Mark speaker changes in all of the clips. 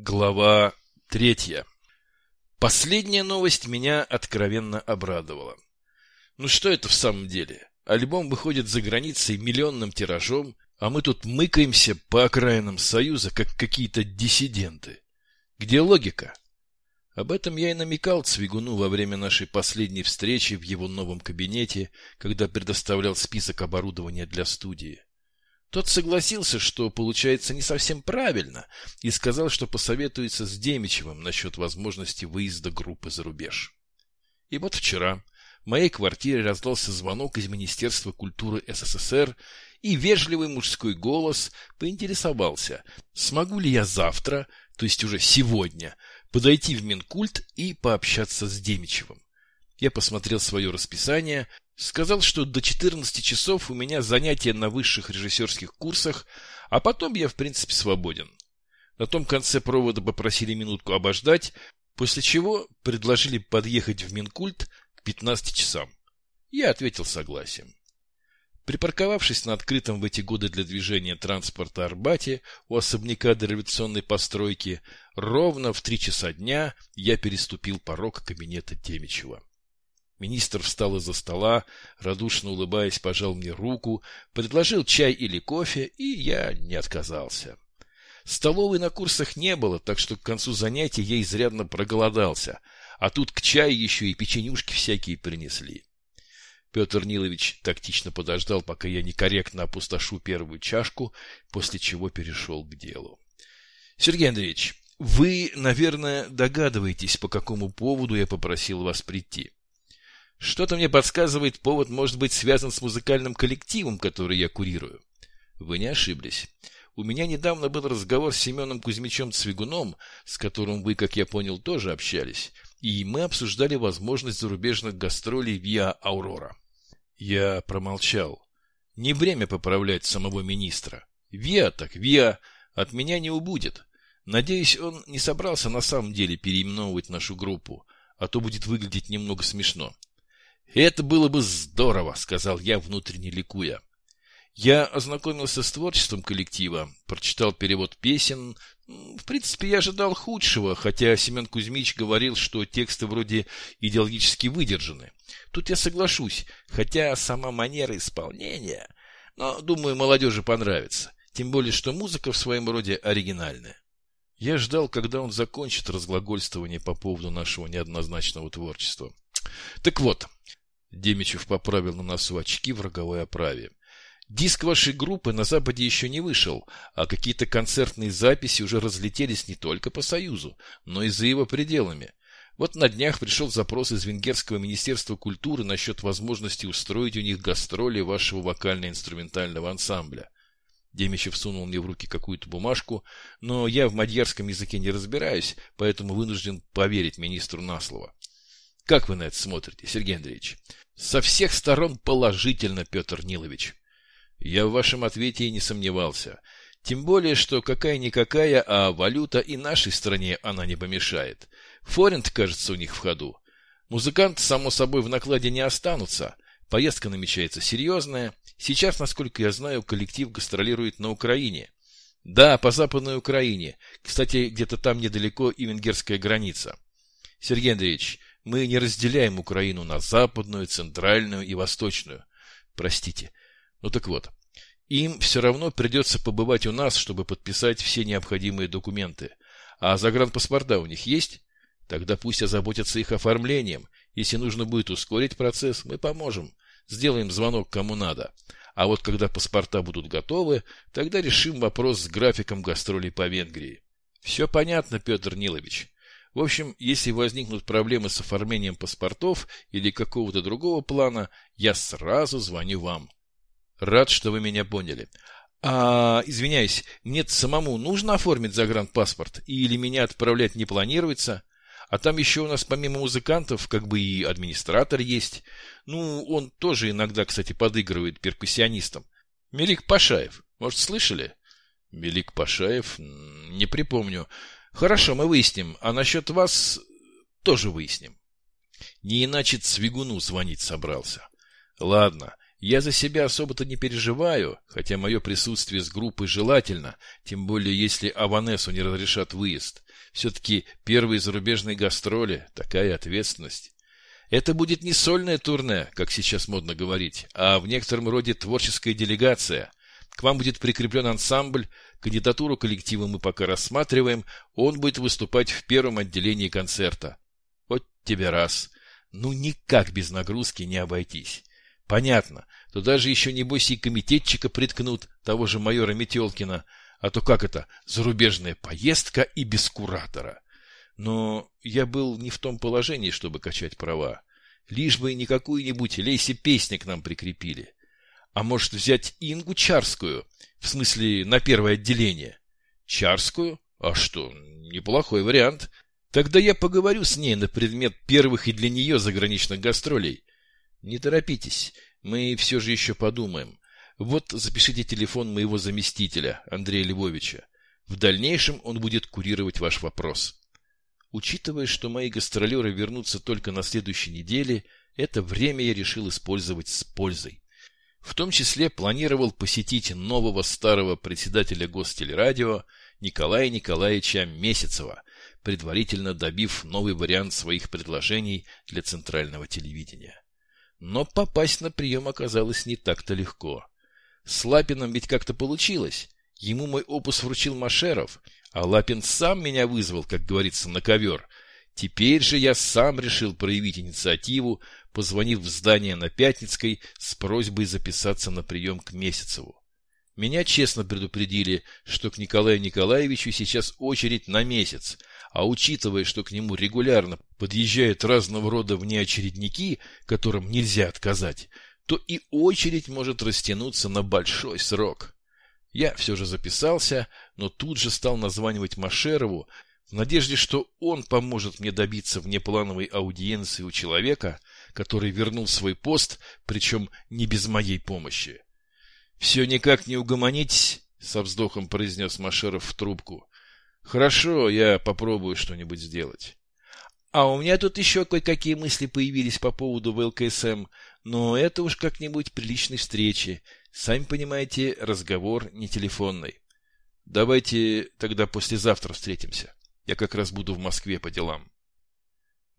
Speaker 1: Глава третья. Последняя новость меня откровенно обрадовала. Ну что это в самом деле? Альбом выходит за границей миллионным тиражом, а мы тут мыкаемся по окраинам Союза, как какие-то диссиденты. Где логика? Об этом я и намекал Цвигуну во время нашей последней встречи в его новом кабинете, когда предоставлял список оборудования для студии. Тот согласился, что получается не совсем правильно, и сказал, что посоветуется с Демичевым насчет возможности выезда группы за рубеж. И вот вчера в моей квартире раздался звонок из Министерства культуры СССР, и вежливый мужской голос поинтересовался, смогу ли я завтра, то есть уже сегодня, подойти в Минкульт и пообщаться с Демичевым. Я посмотрел свое расписание, сказал, что до 14 часов у меня занятия на высших режиссерских курсах, а потом я, в принципе, свободен. На том конце провода попросили минутку обождать, после чего предложили подъехать в Минкульт к 15 часам. Я ответил согласием. Припарковавшись на открытом в эти годы для движения транспорта Арбате у особняка дореволюционной постройки, ровно в три часа дня я переступил порог кабинета Темичева. Министр встал из-за стола, радушно улыбаясь, пожал мне руку, предложил чай или кофе, и я не отказался. Столовой на курсах не было, так что к концу занятия я изрядно проголодался, а тут к чаю еще и печенюшки всякие принесли. Петр Нилович тактично подождал, пока я некорректно опустошу первую чашку, после чего перешел к делу. — Сергей Андреевич, вы, наверное, догадываетесь, по какому поводу я попросил вас прийти. — что-то мне подсказывает, повод может быть связан с музыкальным коллективом, который я курирую. Вы не ошиблись. У меня недавно был разговор с Семеном Кузьмичем Цвигуном, с которым вы, как я понял, тоже общались, и мы обсуждали возможность зарубежных гастролей виа Аурора. Я промолчал. Не время поправлять самого министра. Виа так виа, от меня не убудет. Надеюсь, он не собрался на самом деле переименовывать нашу группу, а то будет выглядеть немного смешно. «Это было бы здорово», — сказал я, внутренне ликуя. Я ознакомился с творчеством коллектива, прочитал перевод песен. В принципе, я ожидал худшего, хотя Семен Кузьмич говорил, что тексты вроде идеологически выдержаны. Тут я соглашусь, хотя сама манера исполнения... Но, думаю, молодежи понравится. Тем более, что музыка в своем роде оригинальная. Я ждал, когда он закончит разглагольствование по поводу нашего неоднозначного творчества. Так вот, Демичев поправил на носу очки в роговой оправе. Диск вашей группы на Западе еще не вышел, а какие-то концертные записи уже разлетелись не только по Союзу, но и за его пределами. Вот на днях пришел запрос из Венгерского министерства культуры насчет возможности устроить у них гастроли вашего вокально-инструментального ансамбля. Демичев сунул мне в руки какую-то бумажку, но я в мадьярском языке не разбираюсь, поэтому вынужден поверить министру на слово. Как вы на это смотрите, Сергей Андреевич? Со всех сторон положительно, Петр Нилович. Я в вашем ответе и не сомневался. Тем более, что какая-никакая, а валюта и нашей стране она не помешает. Форинт, кажется, у них в ходу. Музыканты, само собой, в накладе не останутся. Поездка намечается серьезная. Сейчас, насколько я знаю, коллектив гастролирует на Украине. Да, по Западной Украине. Кстати, где-то там недалеко и венгерская граница. Сергей Андреевич, мы не разделяем Украину на западную, центральную и восточную. Простите. Ну так вот, им все равно придется побывать у нас, чтобы подписать все необходимые документы. А загранпаспорта у них есть? Тогда пусть озаботятся их оформлением. Если нужно будет ускорить процесс, мы поможем. Сделаем звонок кому надо. А вот когда паспорта будут готовы, тогда решим вопрос с графиком гастролей по Венгрии. Все понятно, Петр Нилович. В общем, если возникнут проблемы с оформлением паспортов или какого-то другого плана, я сразу звоню вам. Рад, что вы меня поняли. А, извиняюсь, нет самому нужно оформить загранпаспорт? Или меня отправлять не планируется? А там еще у нас помимо музыкантов как бы и администратор есть. Ну, он тоже иногда, кстати, подыгрывает перкуссионистам. Мелик Пашаев. Может, слышали? Мелик Пашаев? Не припомню. Хорошо, мы выясним. А насчет вас тоже выясним. Не иначе Цвигуну звонить собрался. Ладно, Я за себя особо-то не переживаю, хотя мое присутствие с группой желательно, тем более если Аванесу не разрешат выезд. Все-таки первые зарубежные гастроли – такая ответственность. Это будет не сольное турне, как сейчас модно говорить, а в некотором роде творческая делегация. К вам будет прикреплен ансамбль, кандидатуру коллектива мы пока рассматриваем, он будет выступать в первом отделении концерта. Вот тебе раз. Ну, никак без нагрузки не обойтись. Понятно, туда же еще, небось, и комитетчика приткнут, того же майора Метелкина, а то как это, зарубежная поездка и без куратора. Но я был не в том положении, чтобы качать права. Лишь бы не какую-нибудь лейси песни к нам прикрепили. А может взять Ингу Чарскую, в смысле на первое отделение? Чарскую? А что, неплохой вариант. Тогда я поговорю с ней на предмет первых и для нее заграничных гастролей. Не торопитесь, мы все же еще подумаем. Вот запишите телефон моего заместителя, Андрея Львовича. В дальнейшем он будет курировать ваш вопрос. Учитывая, что мои гастролеры вернутся только на следующей неделе, это время я решил использовать с пользой. В том числе планировал посетить нового старого председателя Гостелерадио Николая Николаевича Месяцева, предварительно добив новый вариант своих предложений для центрального телевидения. Но попасть на прием оказалось не так-то легко. С Лапином ведь как-то получилось. Ему мой опус вручил Машеров, а Лапин сам меня вызвал, как говорится, на ковер. Теперь же я сам решил проявить инициативу, позвонив в здание на Пятницкой с просьбой записаться на прием к Месяцеву. Меня честно предупредили, что к Николаю Николаевичу сейчас очередь на месяц, а учитывая, что к нему регулярно подъезжают разного рода внеочередники, которым нельзя отказать, то и очередь может растянуться на большой срок. Я все же записался, но тут же стал названивать Машерову, в надежде, что он поможет мне добиться внеплановой аудиенции у человека, который вернул свой пост, причем не без моей помощи. — Все никак не угомонитесь, — со вздохом произнес Машеров в трубку. — Хорошо, я попробую что-нибудь сделать. А у меня тут еще кое-какие мысли появились по поводу ВЛКСМ, но это уж как-нибудь при личной встрече. Сами понимаете, разговор не телефонный. Давайте тогда послезавтра встретимся. Я как раз буду в Москве по делам.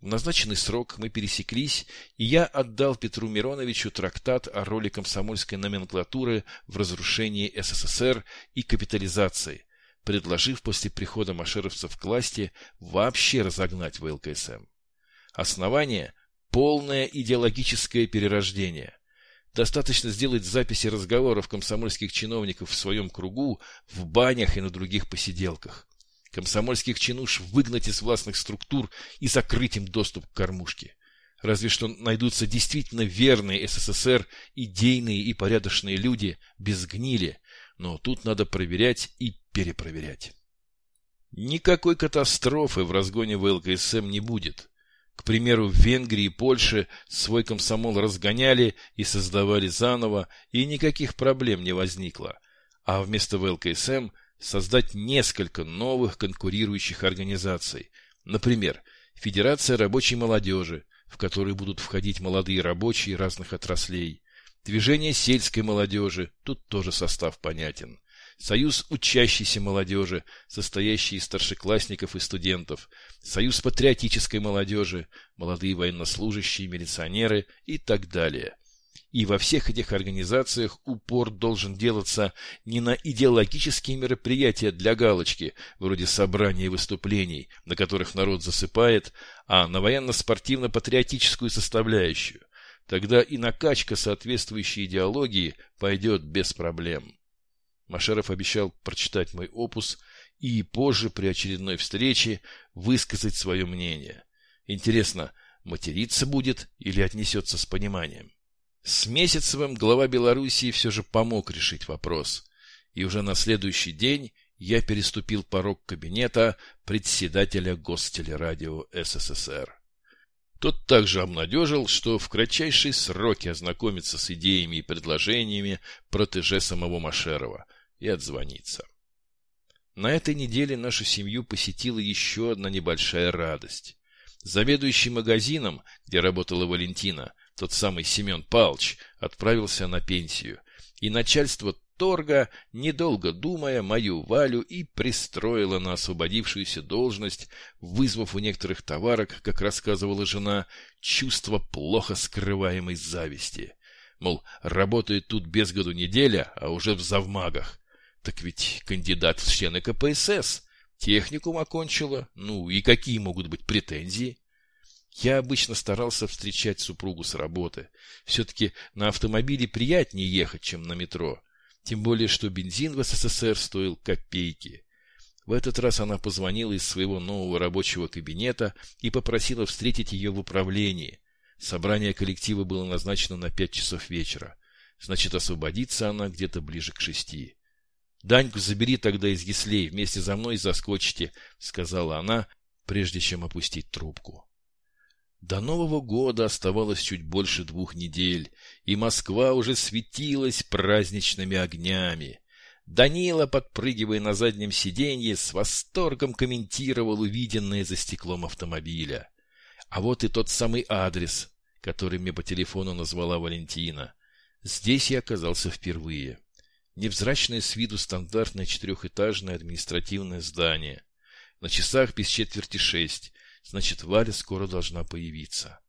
Speaker 1: В назначенный срок мы пересеклись, и я отдал Петру Мироновичу трактат о роли комсомольской номенклатуры в разрушении СССР и капитализации, предложив после прихода машеровцев к власти вообще разогнать ВЛКСМ. Основание – полное идеологическое перерождение. Достаточно сделать записи разговоров комсомольских чиновников в своем кругу, в банях и на других посиделках. Комсомольских чинуш выгнать из властных структур и закрыть им доступ к кормушке. Разве что найдутся действительно верные СССР, идейные и порядочные люди, без гнили, но тут надо проверять и перепроверять. Никакой катастрофы в разгоне ВЛКСМ не будет. К примеру, в Венгрии и Польше свой комсомол разгоняли и создавали заново, и никаких проблем не возникло. А вместо ВЛКСМ создать несколько новых конкурирующих организаций. Например, Федерация рабочей молодежи, в которую будут входить молодые рабочие разных отраслей, Движение сельской молодежи, тут тоже состав понятен. Союз учащейся молодежи, состоящий из старшеклассников и студентов, Союз патриотической молодежи, молодые военнослужащие, милиционеры и так далее. И во всех этих организациях упор должен делаться не на идеологические мероприятия для галочки, вроде собраний и выступлений, на которых народ засыпает, а на военно-спортивно-патриотическую составляющую Тогда и накачка соответствующей идеологии пойдет без проблем. Машеров обещал прочитать мой опус и позже при очередной встрече высказать свое мнение. Интересно, материться будет или отнесется с пониманием? С Месяцевым глава Белоруссии все же помог решить вопрос. И уже на следующий день я переступил порог кабинета председателя Гостелерадио СССР. Тот также обнадежил, что в кратчайшие сроки ознакомится с идеями и предложениями протеже самого Машерова и отзвонится. На этой неделе нашу семью посетила еще одна небольшая радость. Заведующий магазином, где работала Валентина, тот самый Семен Палч, отправился на пенсию, и начальство торга, недолго думая, мою Валю и пристроила на освободившуюся должность, вызвав у некоторых товарок, как рассказывала жена, чувство плохо скрываемой зависти. Мол, работает тут без году неделя, а уже в завмагах. Так ведь кандидат в члены КПСС, техникум окончила, ну и какие могут быть претензии? Я обычно старался встречать супругу с работы. Все-таки на автомобиле приятнее ехать, чем на метро. Тем более, что бензин в СССР стоил копейки. В этот раз она позвонила из своего нового рабочего кабинета и попросила встретить ее в управлении. Собрание коллектива было назначено на пять часов вечера. Значит, освободится она где-то ближе к шести. «Даньку забери тогда из яслей, вместе за мной заскочите», — сказала она, прежде чем опустить трубку. До Нового года оставалось чуть больше двух недель, и Москва уже светилась праздничными огнями. Данила, подпрыгивая на заднем сиденье, с восторгом комментировал увиденное за стеклом автомобиля. А вот и тот самый адрес, который мне по телефону назвала Валентина. Здесь я оказался впервые. Невзрачное с виду стандартное четырехэтажное административное здание. На часах без четверти шесть, Значит, Валя скоро должна появиться.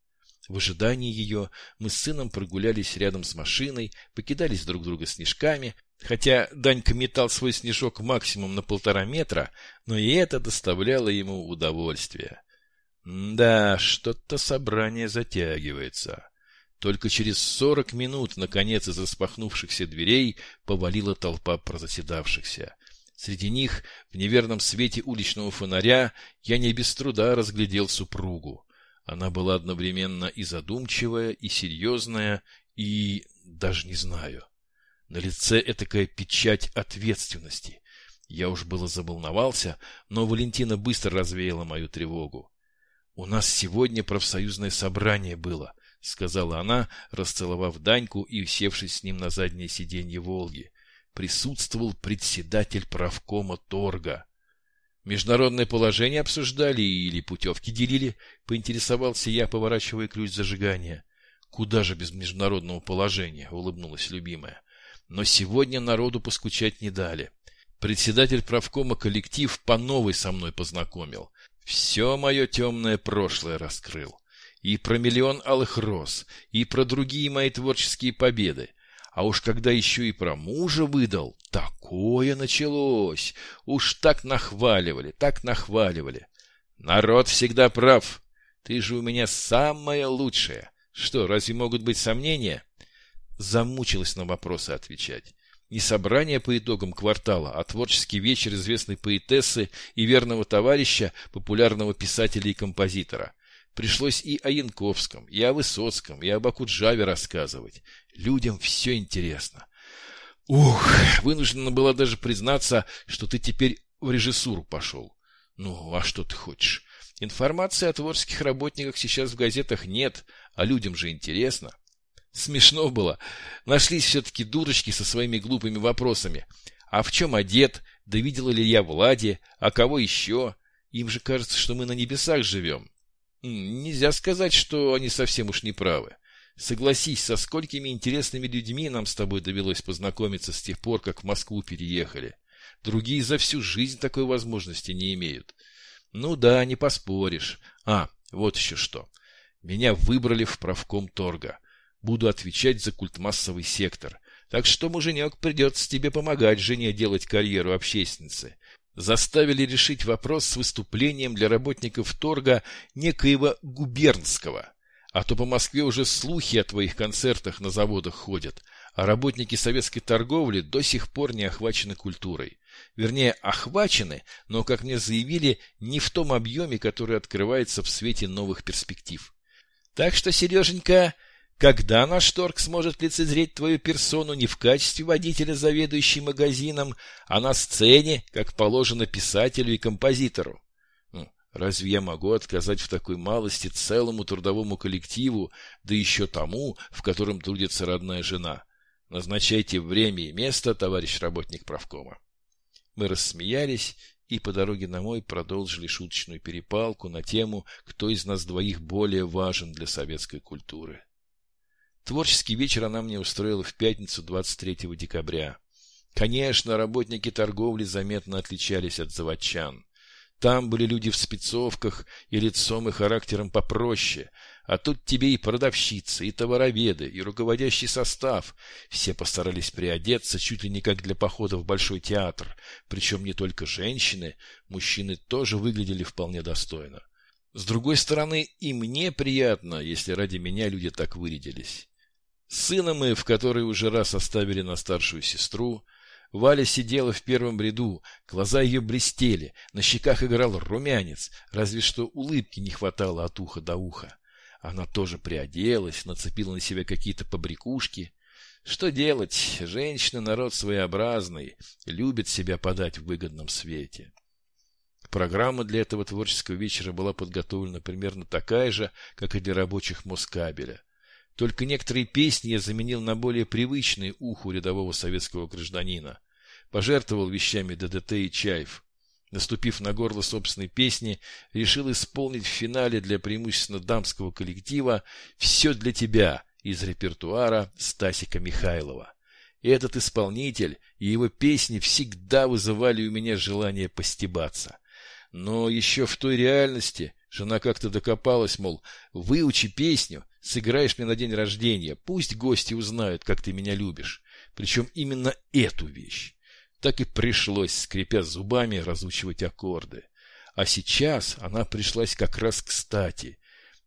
Speaker 1: В ожидании ее мы с сыном прогулялись рядом с машиной, покидались друг друга снежками, хотя Данька метал свой снежок максимум на полтора метра, но и это доставляло ему удовольствие. Да, что-то собрание затягивается. Только через сорок минут, наконец, из распахнувшихся дверей повалила толпа прозаседавшихся. Среди них, в неверном свете уличного фонаря, я не без труда разглядел супругу. Она была одновременно и задумчивая, и серьезная, и... даже не знаю. На лице этакая печать ответственности. Я уж было заволновался, но Валентина быстро развеяла мою тревогу. «У нас сегодня профсоюзное собрание было», — сказала она, расцеловав Даньку и усевшись с ним на заднее сиденье «Волги» присутствовал председатель правкома торга. Международное положение обсуждали или путевки делили, поинтересовался я, поворачивая ключ зажигания. Куда же без международного положения, улыбнулась любимая. Но сегодня народу поскучать не дали. Председатель правкома коллектив по новой со мной познакомил. Все мое темное прошлое раскрыл. И про миллион алых роз, и про другие мои творческие победы. А уж когда еще и про мужа выдал, такое началось. Уж так нахваливали, так нахваливали. Народ всегда прав. Ты же у меня самая лучшая. Что, разве могут быть сомнения? Замучилась на вопросы отвечать. Не собрание по итогам квартала, а творческий вечер известной поэтессы и верного товарища, популярного писателя и композитора. Пришлось и о Янковском, и о Высоцком, и об Акуджаве рассказывать. Людям все интересно. Ух, вынуждена была даже признаться, что ты теперь в режиссуру пошел. Ну, а что ты хочешь? Информации о творческих работниках сейчас в газетах нет, а людям же интересно. Смешно было. Нашлись все-таки дурочки со своими глупыми вопросами. А в чем одет? Да видела ли я Влади? А кого еще? Им же кажется, что мы на небесах живем. Нельзя сказать, что они совсем уж не правы. Согласись, со сколькими интересными людьми нам с тобой довелось познакомиться с тех пор, как в Москву переехали. Другие за всю жизнь такой возможности не имеют. Ну да, не поспоришь. А, вот еще что. Меня выбрали в правком торга. Буду отвечать за культмассовый сектор. Так что, муженек, придется тебе помогать жене делать карьеру общественницы заставили решить вопрос с выступлением для работников торга некоего губернского. А то по Москве уже слухи о твоих концертах на заводах ходят, а работники советской торговли до сих пор не охвачены культурой. Вернее, охвачены, но, как мне заявили, не в том объеме, который открывается в свете новых перспектив. Так что, Сереженька, когда наш торг сможет лицезреть твою персону не в качестве водителя, заведующей магазином, а на сцене, как положено писателю и композитору? Разве я могу отказать в такой малости целому трудовому коллективу, да еще тому, в котором трудится родная жена? Назначайте время и место, товарищ работник правкома. Мы рассмеялись и по дороге домой продолжили шуточную перепалку на тему, кто из нас двоих более важен для советской культуры. Творческий вечер она мне устроила в пятницу 23 декабря. Конечно, работники торговли заметно отличались от заводчан. Там были люди в спецовках и лицом и характером попроще, а тут тебе и продавщицы, и товароведы, и руководящий состав. Все постарались приодеться чуть ли не как для похода в Большой театр. Причем не только женщины, мужчины тоже выглядели вполне достойно. С другой стороны, и мне приятно, если ради меня люди так вырядились. Сына мы, в который уже раз оставили на старшую сестру, Валя сидела в первом ряду, глаза ее блестели, на щеках играл румянец, разве что улыбки не хватало от уха до уха. Она тоже приоделась, нацепила на себя какие-то побрякушки. Что делать? Женщины народ своеобразный, любит себя подать в выгодном свете. Программа для этого творческого вечера была подготовлена примерно такая же, как и для рабочих Москабеля. Только некоторые песни я заменил на более привычные уху рядового советского гражданина. Пожертвовал вещами ДДТ и Чаев. Наступив на горло собственной песни, решил исполнить в финале для преимущественно дамского коллектива «Все для тебя» из репертуара Стасика Михайлова. Этот исполнитель и его песни всегда вызывали у меня желание постебаться. Но еще в той реальности жена как-то докопалась, мол, выучи песню, Сыграешь мне на день рождения, пусть гости узнают, как ты меня любишь. Причем именно эту вещь. Так и пришлось, скрипя зубами, разучивать аккорды. А сейчас она пришлась как раз кстати.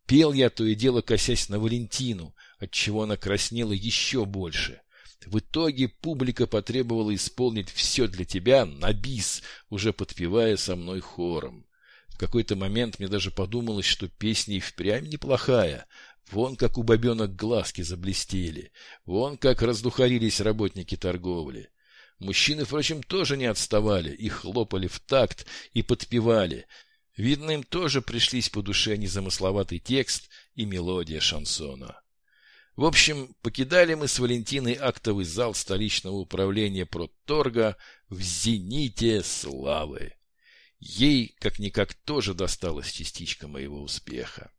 Speaker 1: Пел я то и дело, косясь на Валентину, отчего она краснела еще больше. В итоге публика потребовала исполнить все для тебя на бис, уже подпевая со мной хором. В какой-то момент мне даже подумалось, что песня и впрямь неплохая, Вон как у бабенок глазки заблестели, вон как раздухарились работники торговли. Мужчины, впрочем, тоже не отставали и хлопали в такт и подпевали. Видно, им тоже пришлись по душе незамысловатый текст и мелодия шансона. В общем, покидали мы с Валентиной актовый зал столичного управления Протторга в зените славы. Ей, как-никак, тоже досталась частичка моего успеха.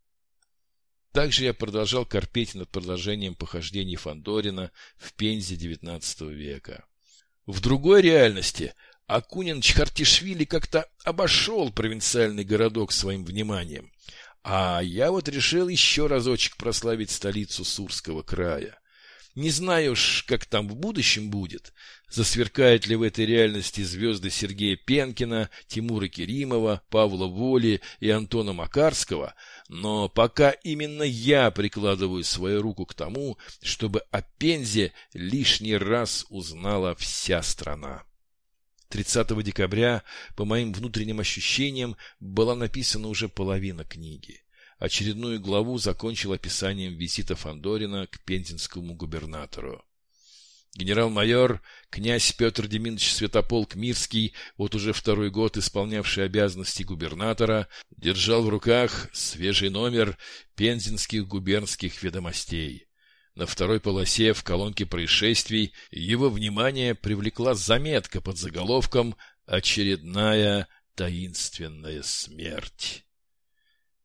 Speaker 1: Также я продолжал корпеть над продолжением похождений Фандорина в Пензе XIX века. В другой реальности Акунин Чхартишвили как-то обошел провинциальный городок своим вниманием, а я вот решил еще разочек прославить столицу Сурского края. Не знаю уж, как там в будущем будет. Засверкают ли в этой реальности звезды Сергея Пенкина, Тимура Керимова, Павла Воли и Антона Макарского, но пока именно я прикладываю свою руку к тому, чтобы о Пензе лишний раз узнала вся страна. 30 декабря, по моим внутренним ощущениям, была написана уже половина книги. Очередную главу закончил описанием визита Фандорина к пензенскому губернатору. Генерал-майор князь Петр Деминович Святополк Мирский, вот уже второй год исполнявший обязанности губернатора, держал в руках свежий номер пензенских губернских ведомостей. На второй полосе в колонке происшествий его внимание привлекла заметка под заголовком «Очередная таинственная смерть».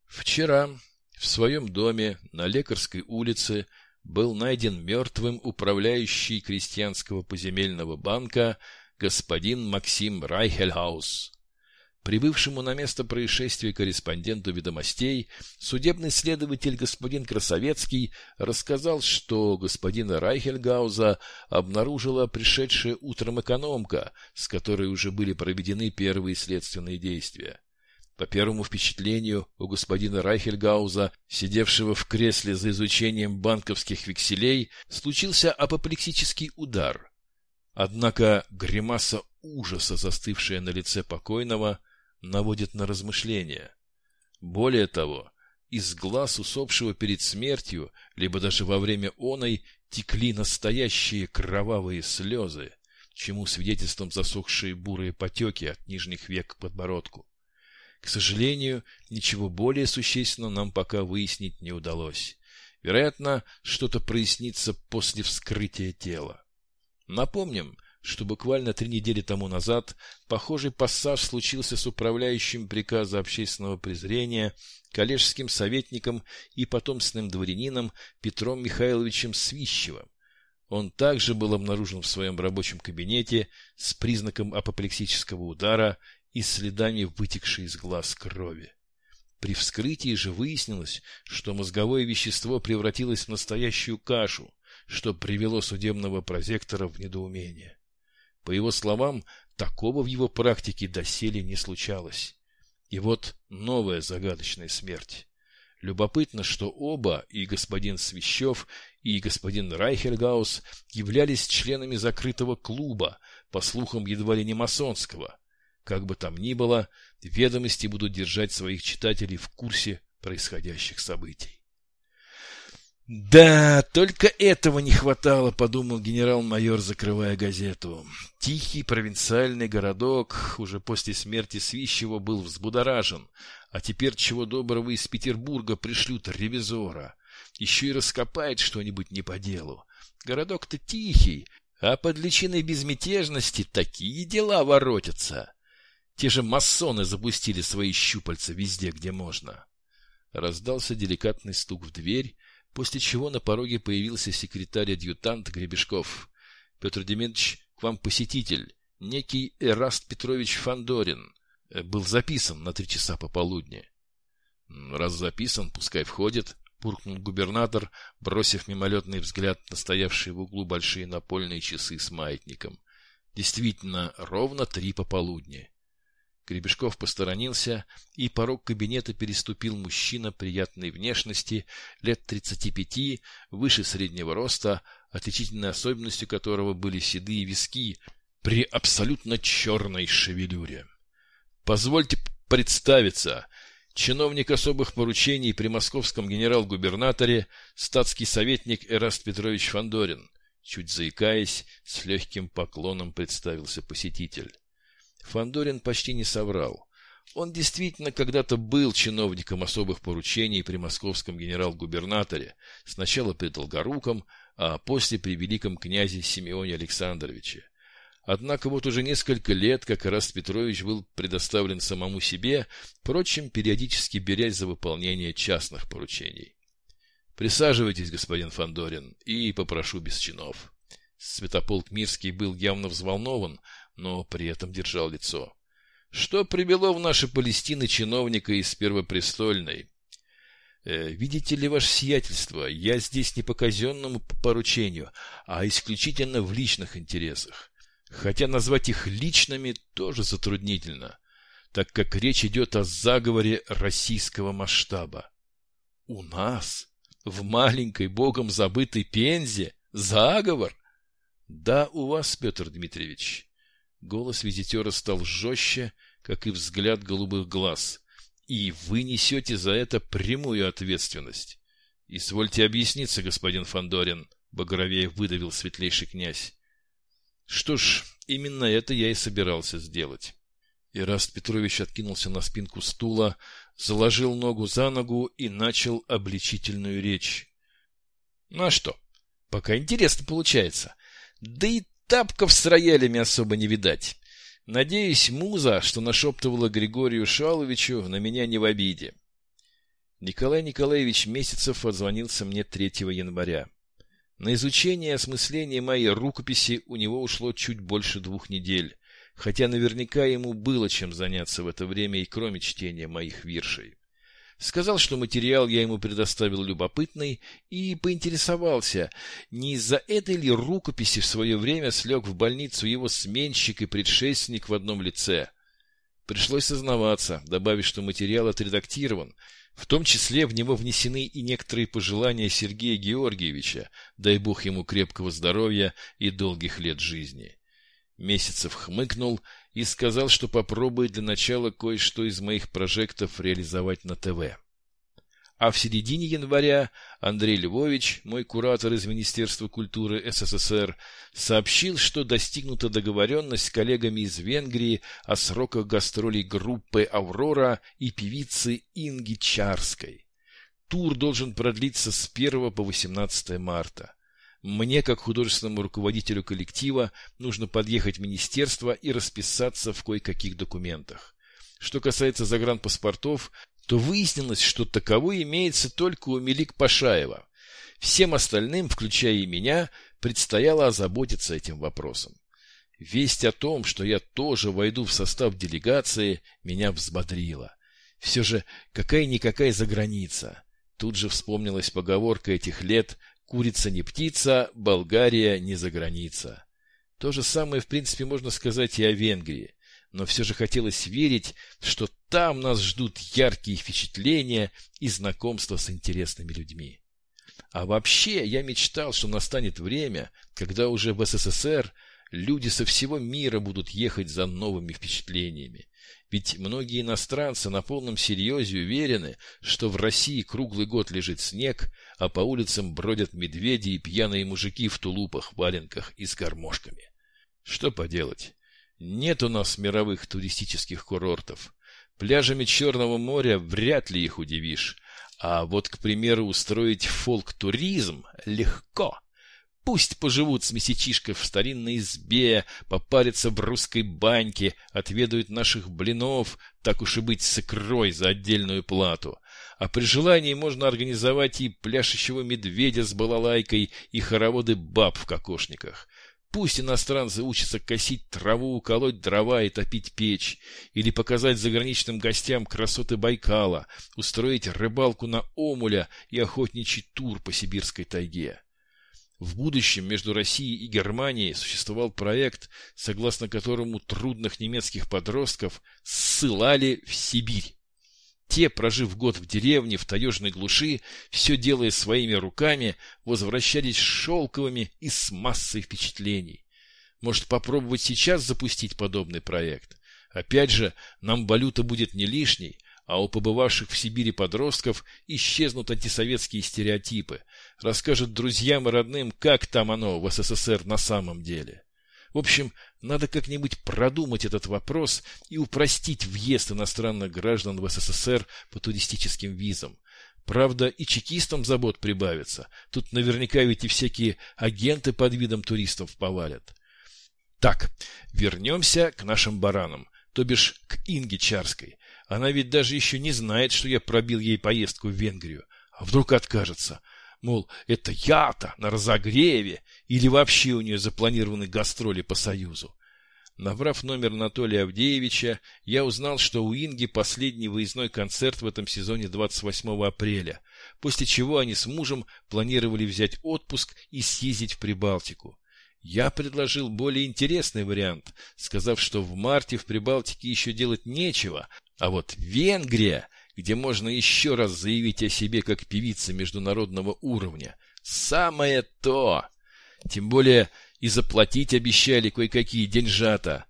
Speaker 1: Вчера в своем доме на Лекарской улице был найден мертвым управляющий крестьянского поземельного банка господин Максим Райхельхаус. Прибывшему на место происшествия корреспонденту ведомостей судебный следователь господин Красовецкий рассказал, что господина Райхельгауза обнаружила пришедшая утром экономка, с которой уже были проведены первые следственные действия. По первому впечатлению у господина Райхельгауза, сидевшего в кресле за изучением банковских векселей, случился апоплексический удар. Однако гримаса ужаса, застывшая на лице покойного, наводит на размышления. Более того, из глаз усопшего перед смертью, либо даже во время оной, текли настоящие кровавые слезы, чему свидетельством засохшие бурые потеки от нижних век к подбородку. К сожалению, ничего более существенного нам пока выяснить не удалось. Вероятно, что-то прояснится после вскрытия тела. Напомним, что буквально три недели тому назад похожий пассаж случился с управляющим приказа общественного презрения, коллежским советником и потомственным дворянином Петром Михайловичем Свищевым. Он также был обнаружен в своем рабочем кабинете с признаком апоплексического удара и следами вытекшей из глаз крови. При вскрытии же выяснилось, что мозговое вещество превратилось в настоящую кашу, что привело судебного прозектора в недоумение. По его словам, такого в его практике доселе не случалось. И вот новая загадочная смерть. Любопытно, что оба, и господин Свящев, и господин Райхельгаус, являлись членами закрытого клуба, по слухам едва ли не масонского. Как бы там ни было, ведомости будут держать своих читателей в курсе происходящих событий. «Да, только этого не хватало», — подумал генерал-майор, закрывая газету. Тихий провинциальный городок уже после смерти Свищева был взбудоражен, а теперь чего доброго из Петербурга пришлют ревизора. Еще и раскопает что-нибудь не по делу. Городок-то тихий, а под личиной безмятежности такие дела воротятся. Те же масоны запустили свои щупальца везде, где можно. Раздался деликатный стук в дверь, после чего на пороге появился секретарь-адъютант Гребешков. Петр Демидович, к вам посетитель, некий Эраст Петрович Фандорин, э, был записан на три часа пополудни. Раз записан, пускай входит, буркнул губернатор, бросив мимолетный взгляд на стоявшие в углу большие напольные часы с маятником. Действительно, ровно три пополудни. Гребешков посторонился, и порог кабинета переступил мужчина приятной внешности, лет тридцати пяти, выше среднего роста, отличительной особенностью которого были седые виски при абсолютно черной шевелюре. «Позвольте представиться», чиновник особых поручений при московском генерал-губернаторе, статский советник Эраст Петрович Фандорин. Чуть заикаясь, с легким поклоном представился посетитель. Фандорин почти не соврал. Он действительно когда-то был чиновником особых поручений при московском генерал-губернаторе, сначала при Долгоруком, а после при великом князе Симеоне Александровиче. Однако вот уже несколько лет как раз Петрович был предоставлен самому себе, впрочем, периодически берясь за выполнение частных поручений. Присаживайтесь, господин Фандорин, и попрошу без чинов. Святополк Мирский был явно взволнован, но при этом держал лицо. Что привело в наши Палестины чиновника из Первопрестольной? Э, видите ли, ваше сиятельство, я здесь не по казенному поручению, а исключительно в личных интересах. Хотя назвать их личными тоже затруднительно, так как речь идет о заговоре российского масштаба. У нас, в маленькой богом забытой Пензе, заговор? Да, у вас, Петр Дмитриевич. Голос визитера стал жестче, как и взгляд голубых глаз. И вы несете за это прямую ответственность. Извольте объясниться, господин Фандорин, Багровеев выдавил светлейший князь. Что ж, именно это я и собирался сделать. Ираст Петрович откинулся на спинку стула, заложил ногу за ногу и начал обличительную речь. Ну а что? Пока интересно получается. Да и Тапков с роялями особо не видать. Надеюсь, муза, что нашептывала Григорию Шаловичу, на меня не в обиде. Николай Николаевич Месяцев отзвонился мне 3 января. На изучение и осмысление моей рукописи у него ушло чуть больше двух недель, хотя наверняка ему было чем заняться в это время и кроме чтения моих виршей. Сказал, что материал я ему предоставил любопытный, и поинтересовался, не из-за этой ли рукописи в свое время слег в больницу его сменщик и предшественник в одном лице. Пришлось сознаваться, добавив, что материал отредактирован, в том числе в него внесены и некоторые пожелания Сергея Георгиевича, дай бог ему крепкого здоровья и долгих лет жизни. Месяцев хмыкнул и сказал, что попробует для начала кое-что из моих прожектов реализовать на ТВ. А в середине января Андрей Львович, мой куратор из Министерства культуры СССР, сообщил, что достигнута договоренность с коллегами из Венгрии о сроках гастролей группы «Аврора» и певицы Инги Чарской. Тур должен продлиться с 1 по 18 марта. Мне, как художественному руководителю коллектива, нужно подъехать в министерство и расписаться в кое-каких документах. Что касается загранпаспортов, то выяснилось, что таковой имеется только у Мелик Пашаева. Всем остальным, включая и меня, предстояло озаботиться этим вопросом. Весть о том, что я тоже войду в состав делегации, меня взбодрила. Все же какая-никакая заграница. Тут же вспомнилась поговорка этих лет «Курица не птица, Болгария не за граница». То же самое, в принципе, можно сказать и о Венгрии. Но все же хотелось верить, что там нас ждут яркие впечатления и знакомства с интересными людьми. А вообще, я мечтал, что настанет время, когда уже в СССР люди со всего мира будут ехать за новыми впечатлениями. Ведь многие иностранцы на полном серьезе уверены, что в России круглый год лежит снег, а по улицам бродят медведи и пьяные мужики в тулупах, валенках и с гармошками. Что поделать? Нет у нас мировых туристических курортов. Пляжами Черного моря вряд ли их удивишь. А вот, к примеру, устроить фолк-туризм легко. Пусть поживут с месячишкой в старинной избе, попарятся в русской баньке, отведают наших блинов, так уж и быть, с икрой за отдельную плату. А при желании можно организовать и пляшущего медведя с балалайкой, и хороводы баб в кокошниках. Пусть иностранцы учатся косить траву, колоть дрова и топить печь, или показать заграничным гостям красоты Байкала, устроить рыбалку на омуля и охотничий тур по сибирской тайге. В будущем между Россией и Германией существовал проект, согласно которому трудных немецких подростков ссылали в Сибирь. Те, прожив год в деревне, в таежной глуши, все делая своими руками, возвращались шелковыми и с массой впечатлений. Может, попробовать сейчас запустить подобный проект? Опять же, нам валюта будет не лишней, а у побывавших в Сибири подростков исчезнут антисоветские стереотипы, расскажут друзьям и родным, как там оно в СССР на самом деле. В общем, надо как-нибудь продумать этот вопрос и упростить въезд иностранных граждан в СССР по туристическим визам. Правда, и чекистам забот прибавится. Тут наверняка ведь и всякие агенты под видом туристов повалят. Так, вернемся к нашим баранам, то бишь к Инге Чарской. Она ведь даже еще не знает, что я пробил ей поездку в Венгрию. А вдруг откажется? Мол, это я-то на разогреве, или вообще у нее запланированы гастроли по Союзу. Набрав номер Анатолия Авдеевича, я узнал, что у Инги последний выездной концерт в этом сезоне 28 апреля, после чего они с мужем планировали взять отпуск и съездить в Прибалтику. Я предложил более интересный вариант, сказав, что в марте в Прибалтике еще делать нечего, а вот Венгрия, где можно еще раз заявить о себе как певица международного уровня, самое то. Тем более и заплатить обещали кое-какие деньжата.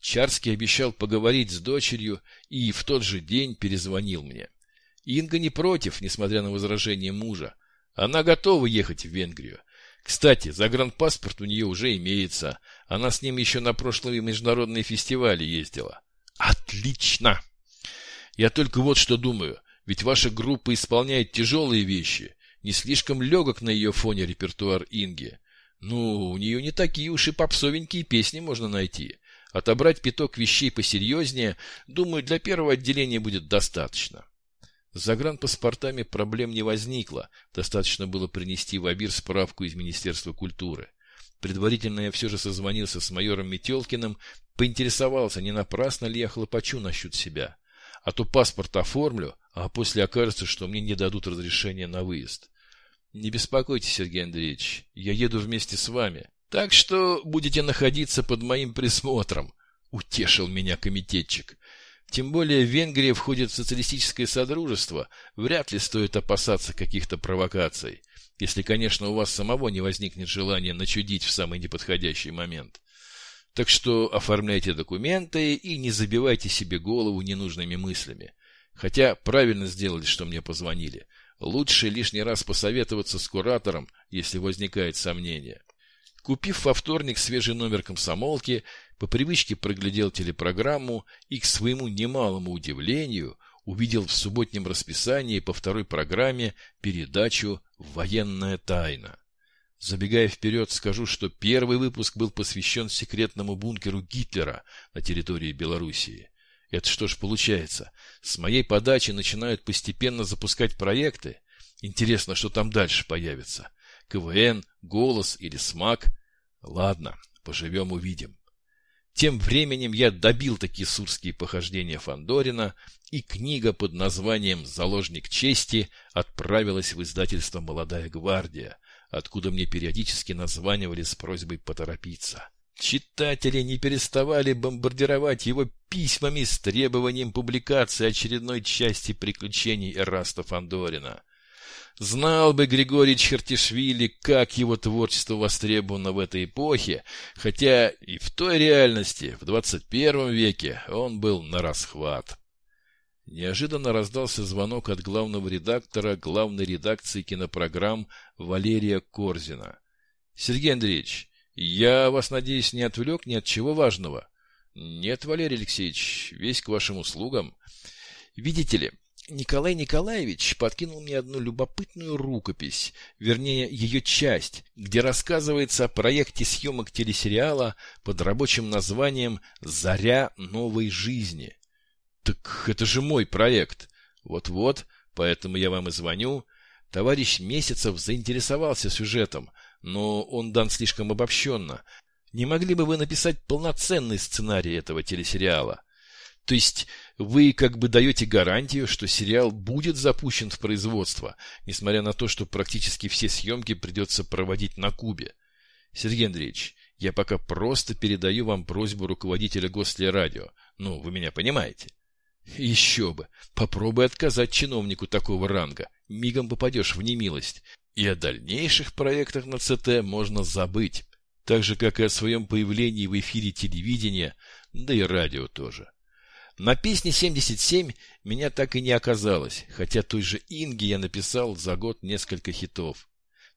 Speaker 1: Чарский обещал поговорить с дочерью и в тот же день перезвонил мне. Инга не против, несмотря на возражение мужа. Она готова ехать в Венгрию. Кстати, загранпаспорт у нее уже имеется. Она с ним еще на прошлые международные фестивали ездила. Отлично! Я только вот что думаю. Ведь ваша группа исполняет тяжелые вещи. Не слишком легок на ее фоне репертуар Инги. Ну, у нее не такие уж и попсовенькие песни можно найти. Отобрать пяток вещей посерьезнее, думаю, для первого отделения будет достаточно. С загранпаспортами проблем не возникло. Достаточно было принести в Абир справку из Министерства культуры. Предварительно я все же созвонился с майором Метелкиным, поинтересовался, не напрасно ли я хлопочу насчет себя. А то паспорт оформлю, а после окажется, что мне не дадут разрешения на выезд. Не беспокойтесь, Сергей Андреевич, я еду вместе с вами. Так что будете находиться под моим присмотром, утешил меня комитетчик. Тем более Венгрия входит в социалистическое содружество, вряд ли стоит опасаться каких-то провокаций, если, конечно, у вас самого не возникнет желания начудить в самый неподходящий момент. Так что оформляйте документы и не забивайте себе голову ненужными мыслями. Хотя правильно сделали, что мне позвонили. Лучше лишний раз посоветоваться с куратором, если возникает сомнение. Купив во вторник свежий номер комсомолки, по привычке проглядел телепрограмму и, к своему немалому удивлению, увидел в субботнем расписании по второй программе передачу «Военная тайна». Забегая вперед, скажу, что первый выпуск был посвящен секретному бункеру Гитлера на территории Белоруссии. Это что ж получается? С моей подачи начинают постепенно запускать проекты? Интересно, что там дальше появится? КВН, Голос или СМАК? Ладно, поживем увидим. Тем временем я добил такие сурские похождения Фандорина, и книга под названием «Заложник чести» отправилась в издательство «Молодая гвардия», откуда мне периодически названивали с просьбой поторопиться. Читатели не переставали бомбардировать его письмами с требованием публикации очередной части приключений Эраста Фандорина. Знал бы Григорий Чертишвили, как его творчество востребовано в этой эпохе, хотя и в той реальности, в 21 веке, он был на расхват. Неожиданно раздался звонок от главного редактора главной редакции кинопрограмм Валерия Корзина. — Сергей Андреевич, я вас, надеюсь, не отвлек ни от чего важного? — Нет, Валерий Алексеевич, весь к вашим услугам. Видите ли, Николай Николаевич подкинул мне одну любопытную рукопись, вернее, ее часть, где рассказывается о проекте съемок телесериала под рабочим названием «Заря новой жизни». Так это же мой проект. Вот-вот, поэтому я вам и звоню. Товарищ Месяцев заинтересовался сюжетом, но он дан слишком обобщенно. Не могли бы вы написать полноценный сценарий этого телесериала? То есть вы как бы даете гарантию, что сериал будет запущен в производство, несмотря на то, что практически все съемки придется проводить на Кубе. Сергей Андреевич, я пока просто передаю вам просьбу руководителя Гослерадио. Ну, вы меня понимаете? Еще бы! Попробуй отказать чиновнику такого ранга. Мигом попадешь в немилость. И о дальнейших проектах на ЦТ можно забыть. Так же, как и о своем появлении в эфире телевидения, да и радио тоже. На песне 77 меня так и не оказалось, хотя той же Инге я написал за год несколько хитов.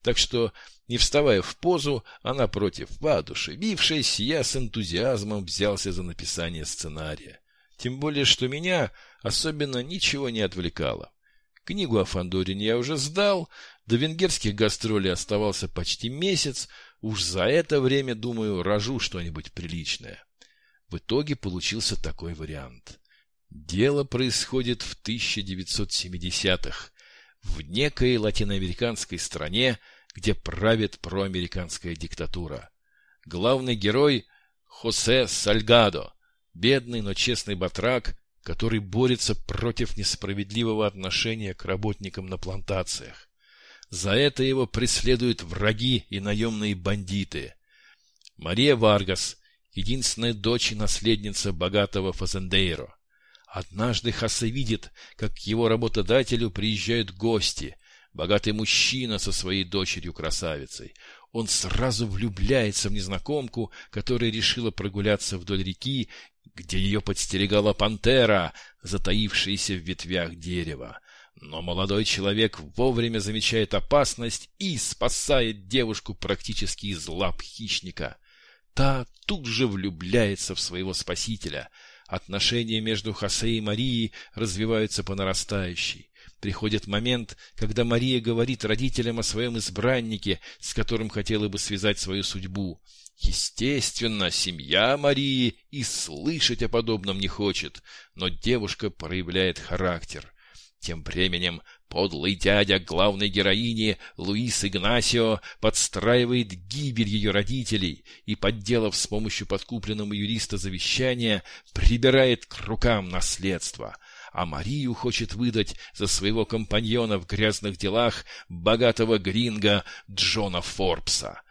Speaker 1: Так что, не вставая в позу, а напротив, воодушевившись, я с энтузиазмом взялся за написание сценария. Тем более, что меня особенно ничего не отвлекало. Книгу о Фандорине я уже сдал, до венгерских гастролей оставался почти месяц, уж за это время, думаю, рожу что-нибудь приличное. В итоге получился такой вариант. Дело происходит в 1970-х, в некой латиноамериканской стране, где правит проамериканская диктатура. Главный герой – Хосе Сальгадо, бедный, но честный батрак, который борется против несправедливого отношения к работникам на плантациях. За это его преследуют враги и наемные бандиты. Мария Варгас единственная дочь и наследница богатого Фазендейро. Однажды Хосе видит, как к его работодателю приезжают гости, богатый мужчина со своей дочерью-красавицей. Он сразу влюбляется в незнакомку, которая решила прогуляться вдоль реки, где ее подстерегала пантера, затаившаяся в ветвях дерева. Но молодой человек вовремя замечает опасность и спасает девушку практически из лап хищника. Та тут же влюбляется в своего спасителя. Отношения между Хосе и Марией развиваются по нарастающей. Приходит момент, когда Мария говорит родителям о своем избраннике, с которым хотела бы связать свою судьбу. Естественно, семья Марии и слышать о подобном не хочет, но девушка проявляет характер. Тем временем подлый дядя главной героини Луис Игнасио подстраивает гибель ее родителей и, подделав с помощью подкупленного юриста завещания, прибирает к рукам наследство. А Марию хочет выдать за своего компаньона в грязных делах богатого гринга Джона Форбса.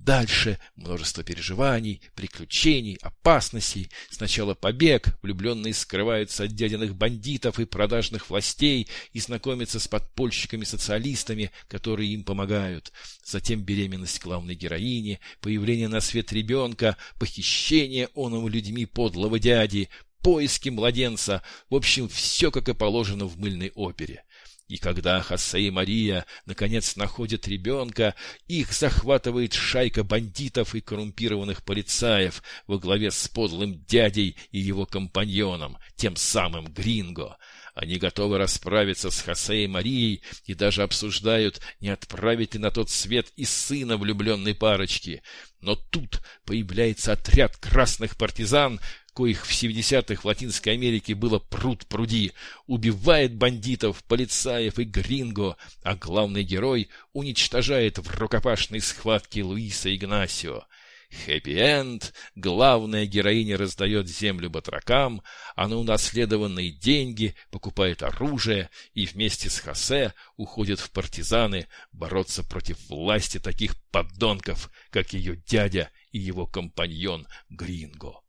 Speaker 1: Дальше множество переживаний, приключений, опасностей. Сначала побег, влюбленные скрываются от дядиных бандитов и продажных властей и знакомятся с подпольщиками-социалистами, которые им помогают. Затем беременность главной героини, появление на свет ребенка, похищение оного людьми подлого дяди, поиски младенца. В общем, все как и положено в мыльной опере. И когда Хосе и Мария наконец находят ребенка, их захватывает шайка бандитов и коррумпированных полицаев во главе с подлым дядей и его компаньоном, тем самым Гринго. Они готовы расправиться с Хосе и Марией и даже обсуждают, не отправить ли на тот свет и сына влюбленной парочки. Но тут появляется отряд красных партизан, коих в 70-х в Латинской Америке было пруд пруди, убивает бандитов, полицаев и гринго, а главный герой уничтожает в рукопашной схватке Луиса Игнасио. Хэппи-энд, главная героиня раздает землю батракам, а на унаследованные деньги покупает оружие и вместе с Хосе уходит в партизаны бороться против власти таких подонков, как ее дядя и его компаньон Гринго.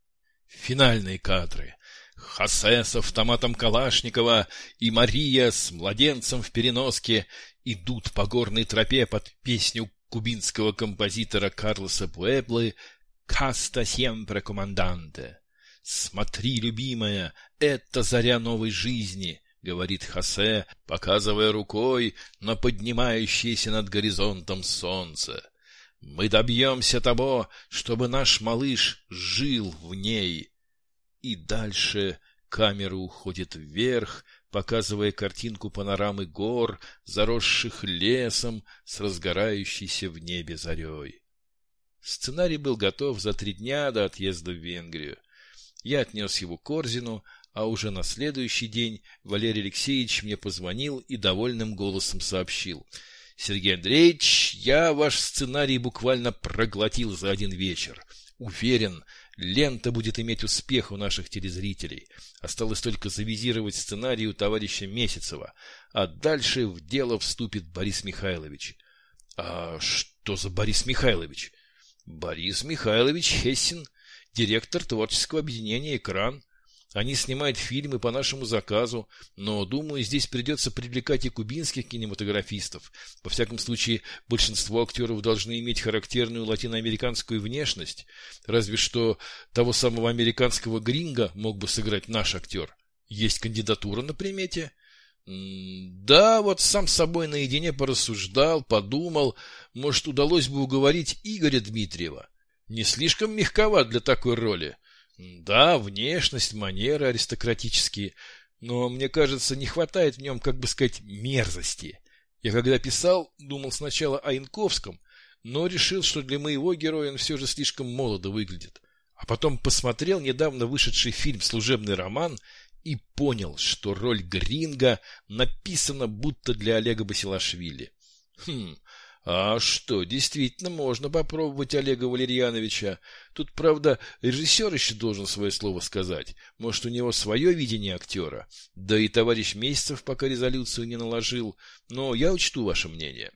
Speaker 1: Финальные кадры. Хосе с автоматом Калашникова и Мария с младенцем в переноске идут по горной тропе под песню кубинского композитора Карлоса Пуэблы «Каста семпре команданте». «Смотри, любимая, это заря новой жизни», — говорит Хосе, показывая рукой на поднимающееся над горизонтом солнце. Мы добьемся того, чтобы наш малыш жил в ней. И дальше камера уходит вверх, показывая картинку панорамы гор, заросших лесом с разгорающейся в небе зарей. Сценарий был готов за три дня до отъезда в Венгрию. Я отнес его Корзину, а уже на следующий день Валерий Алексеевич мне позвонил и довольным голосом сообщил — Сергей Андреевич, я ваш сценарий буквально проглотил за один вечер. Уверен, лента будет иметь успех у наших телезрителей. Осталось только завизировать сценарий у товарища Месяцева, а дальше в дело вступит Борис Михайлович. А что за Борис Михайлович? Борис Михайлович Хессин, директор творческого объединения «Экран». Они снимают фильмы по нашему заказу, но, думаю, здесь придется привлекать и кубинских кинематографистов. Во всяком случае, большинство актеров должны иметь характерную латиноамериканскую внешность. Разве что того самого американского гринга мог бы сыграть наш актер. Есть кандидатура на примете? Да, вот сам с собой наедине порассуждал, подумал. Может, удалось бы уговорить Игоря Дмитриева. Не слишком мягковат для такой роли. Да, внешность, манеры аристократические, но, мне кажется, не хватает в нем, как бы сказать, мерзости. Я когда писал, думал сначала о Янковском, но решил, что для моего героя он все же слишком молодо выглядит. А потом посмотрел недавно вышедший фильм «Служебный роман» и понял, что роль Гринга написана будто для Олега Басилашвили. Хм, а что, действительно, можно попробовать Олега Валерьяновича. Тут, правда, режиссер еще должен свое слово сказать. Может, у него свое видение актера. Да и товарищ Месяцев пока резолюцию не наложил. Но я учту ваше мнение.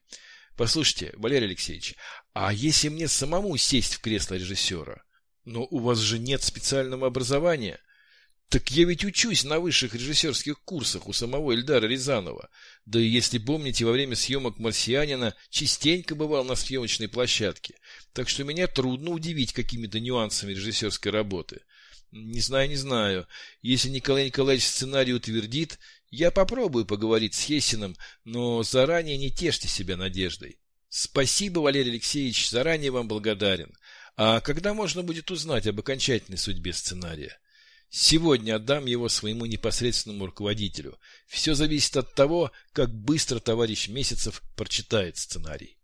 Speaker 1: Послушайте, Валерий Алексеевич, а если мне самому сесть в кресло режиссера? Но у вас же нет специального образования. Так я ведь учусь на высших режиссерских курсах у самого Эльдара Рязанова. Да и если помните, во время съемок «Марсианина» частенько бывал на съемочной площадке. Так что меня трудно удивить какими-то нюансами режиссерской работы. Не знаю, не знаю. Если Николай Николаевич сценарий утвердит, я попробую поговорить с Хессиным, но заранее не тешьте себя надеждой. Спасибо, Валерий Алексеевич, заранее вам благодарен. А когда можно будет узнать об окончательной судьбе сценария? Сегодня отдам его своему непосредственному руководителю. Все зависит от того, как быстро товарищ Месяцев прочитает сценарий.